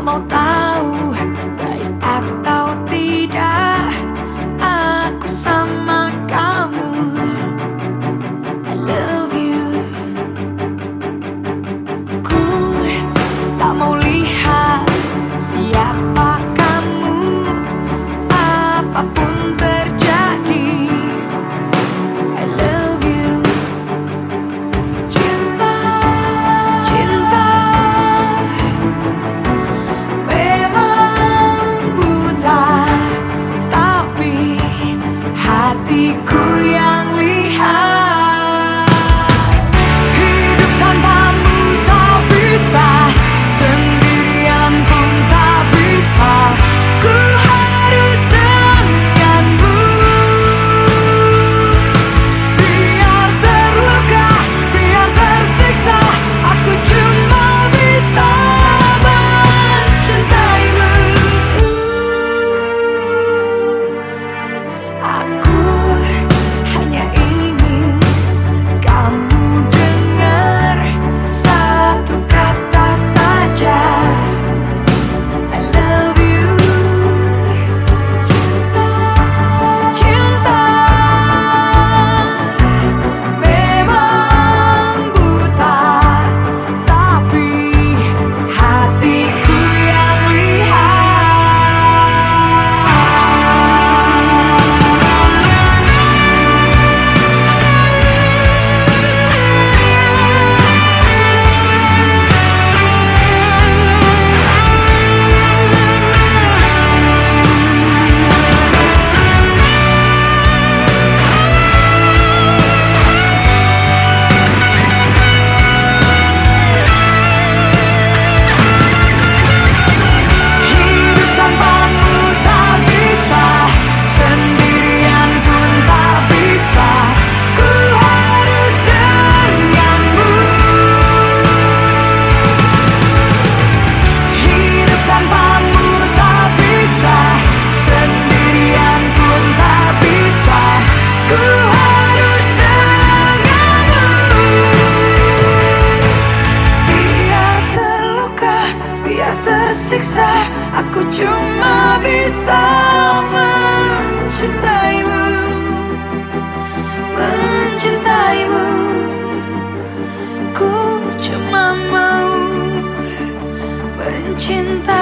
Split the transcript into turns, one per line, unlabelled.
vontade. could 简单